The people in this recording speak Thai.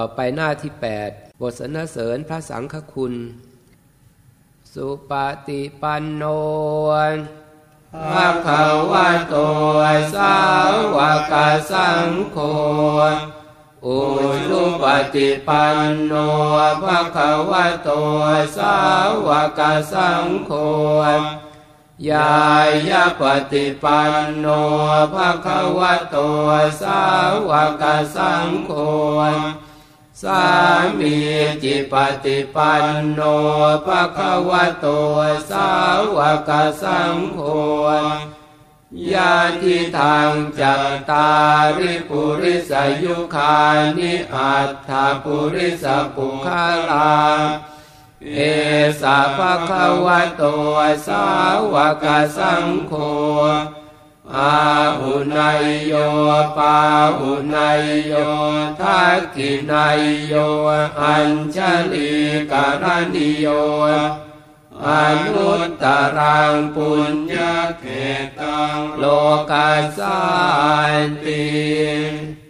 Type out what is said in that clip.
ต่อไปหน้าที่ 8 บทสนเสริญพระสังฆคุณ สุปฏิปันโนภะคะวะโตสาวกสังโฆอุชุปฏิปันโนภะคะวะโตสาวกสังโฆยายาปฏิปันโนภะคะวะโตสาวกสังโฆ สามีจิปฏิปันโนภะคะวะโตสาวกสังโฆญาติทางจัตตาริปุริสยุคานิอัตถปุริสปุคาลาเอสะภะคะวะโตสาวกสังโฆ อาหุนายโยปาหุนายโยทักขินายโย อัญชลีการณิโยอนุตตรังปุญญเขตังโลกัสสันติ